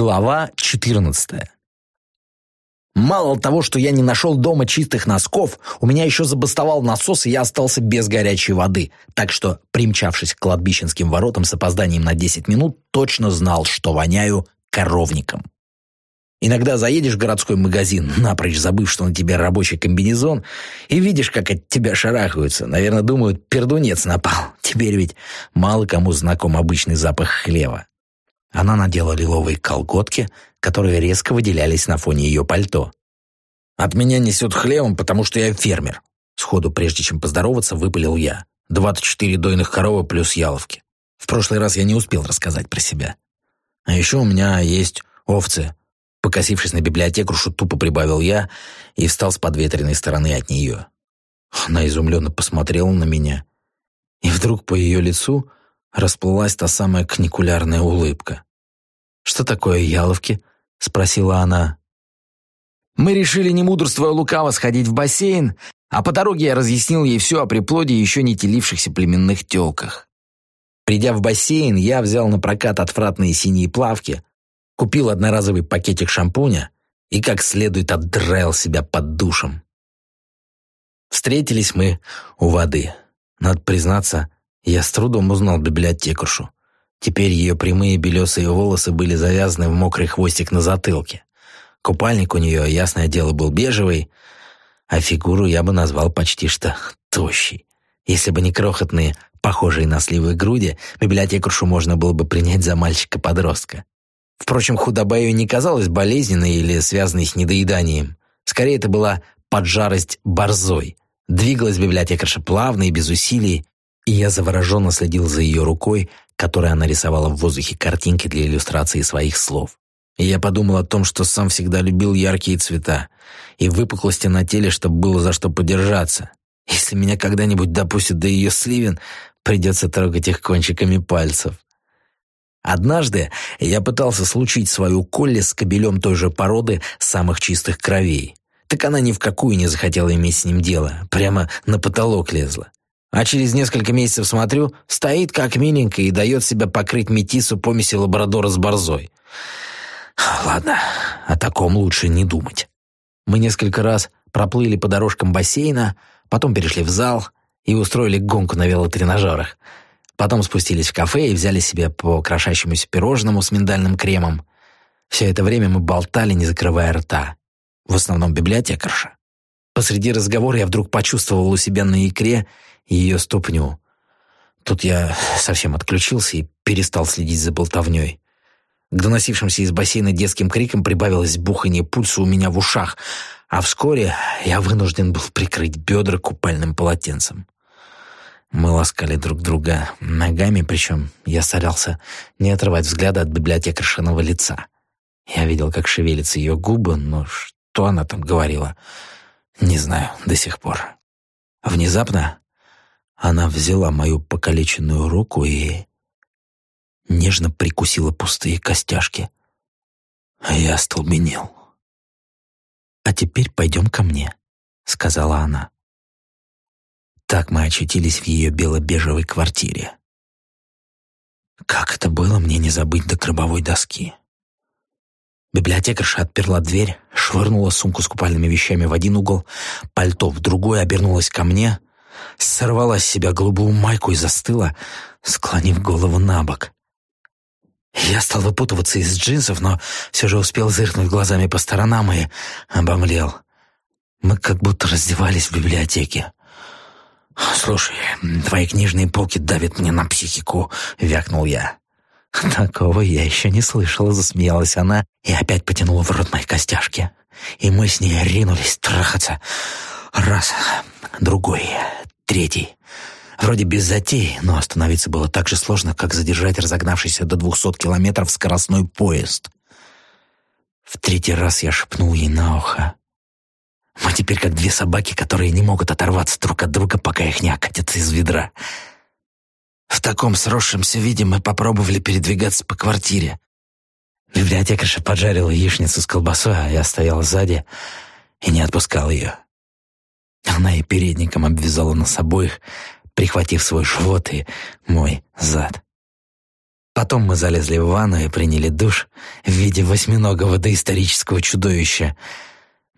Глава 14. Мало того, что я не нашел дома чистых носков, у меня еще забастовал насос, и я остался без горячей воды. Так что, примчавшись к кладбищенским воротам с опозданием на 10 минут, точно знал, что воняю коровником. Иногда заедешь в городской магазин, напрочь забыв, что на тебе рабочий комбинезон, и видишь, как от тебя шарахаются. Наверное, думают, пердунец напал. Теперь ведь мало кому знаком обычный запах хлева. Она надела лиловые колготки, которые резко выделялись на фоне ее пальто. «От меня несет хлебом, потому что я фермер», сходу, прежде чем поздороваться, выпалил я. «Двадцать четыре дойных коровы плюс яловки. В прошлый раз я не успел рассказать про себя. А еще у меня есть овцы». Покосившись на библиотекаршу, тупо прибавил я и встал с подветренной стороны от нее. Она изумленно посмотрела на меня, и вдруг по ее лицу расплылась та самая каникулярная улыбка. «Что такое яловки?» — спросила она. Мы решили, не мудрствуя лукаво, сходить в бассейн, а по дороге я разъяснил ей все о приплоде еще не телившихся племенных телках. Придя в бассейн, я взял на прокат отвратные синие плавки, купил одноразовый пакетик шампуня и как следует отдраил себя под душем. Встретились мы у воды. Надо признаться, я с трудом узнал библиотекаршу. Теперь ее прямые белесые волосы были завязаны в мокрый хвостик на затылке. Купальник у нее, ясное дело, был бежевый, а фигуру я бы назвал почти что тощей. Если бы не крохотные, похожие на сливы груди, библиотекаршу можно было бы принять за мальчика-подростка. Впрочем, худоба ее не казалась болезненной или связанной с недоеданием. Скорее, это была поджарость борзой. Двигалась библиотекарша плавно и без усилий, и я завороженно следил за ее рукой, которой она рисовала в воздухе картинки для иллюстрации своих слов. И я подумал о том, что сам всегда любил яркие цвета и выпуклости на теле, чтобы было за что подержаться. Если меня когда-нибудь допустят до ее сливен, придется трогать их кончиками пальцев. Однажды я пытался случить свою Колли с кобелем той же породы самых чистых кровей. Так она ни в какую не захотела иметь с ним дело, прямо на потолок лезла. А через несколько месяцев смотрю, стоит как миленькая и дает себя покрыть метису помеси лабрадора с борзой. Ладно, о таком лучше не думать. Мы несколько раз проплыли по дорожкам бассейна, потом перешли в зал и устроили гонку на велотренажерах. Потом спустились в кафе и взяли себе по крошащемуся пирожному с миндальным кремом. Все это время мы болтали, не закрывая рта. В основном библиотекарша. Посреди разговора я вдруг почувствовал у себя на икре ее ступню. Тут я совсем отключился и перестал следить за болтовней. К доносившимся из бассейна детским крикам прибавилось бухание пульса у меня в ушах, а вскоре я вынужден был прикрыть бедра купальным полотенцем. Мы ласкали друг друга ногами, причем я старался не отрывать взгляда от библиотекаршиного лица. Я видел, как шевелятся ее губы, но что она там говорила, не знаю до сих пор. Внезапно она взяла мою покалеченную руку и нежно прикусила пустые костяшки. А я остолбенел. «А теперь пойдем ко мне», — сказала она. Так мы очутились в ее бело-бежевой квартире. Как это было мне не забыть до гробовой доски. Библиотекарша отперла дверь, швырнула сумку с купальными вещами в один угол, пальто в другой, обернулась ко мне — сорвала с себя голубую майку и застыла, склонив голову на бок. Я стал выпутываться из джинсов, но все же успел зыркнуть глазами по сторонам и обомлел. Мы как будто раздевались в библиотеке. «Слушай, твои книжные полки давят мне на психику», — вякнул я. «Такого я еще не слышала», — засмеялась она и опять потянула в рот мои костяшки. И мы с ней ринулись трахаться. Раз, другой, третий. Вроде без затей, но остановиться было так же сложно, как задержать разогнавшийся до двухсот километров скоростной поезд. В третий раз я шепнул ей на ухо. Мы теперь как две собаки, которые не могут оторваться друг от друга, пока их не окатятся из ведра. В таком сросшемся виде мы попробовали передвигаться по квартире. Библиотекарша поджарила яичницу с колбасой, а я стоял сзади и не отпускал ее. Она и передником обвязала нас обоих, прихватив свой живот и мой зад. Потом мы залезли в ванну и приняли душ в виде восьминогого доисторического чудовища.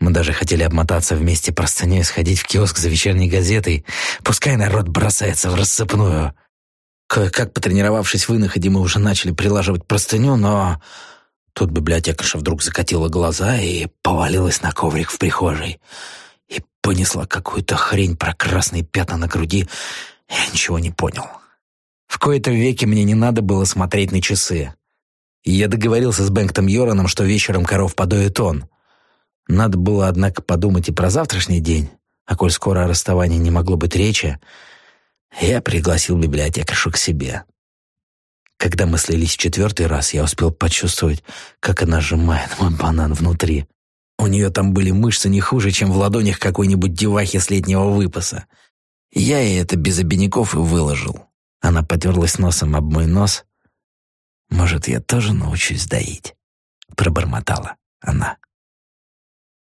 Мы даже хотели обмотаться вместе простыней и сходить в киоск за вечерней газетой. Пускай народ бросается в рассыпную. Кое-как потренировавшись в вынаходе, мы уже начали прилаживать простыню, но... Тут библиотекарша вдруг закатила глаза и повалилась на коврик в прихожей. И понесла какую-то хрень про красные пятна на груди. Я ничего не понял. В кои-то веки мне не надо было смотреть на часы. Я договорился с Бэнктом Йораном, что вечером коров подоет он. Надо было, однако, подумать и про завтрашний день, а коль скоро о расставании не могло быть речи, я пригласил библиотекаршу к себе. Когда мы слились в четвертый раз, я успел почувствовать, как она сжимает мой банан внутри. У нее там были мышцы не хуже, чем в ладонях какой-нибудь девахи с летнего выпаса. Я ей это без обиняков и выложил. Она потерлась носом об мой нос. «Может, я тоже научусь доить?» — пробормотала она.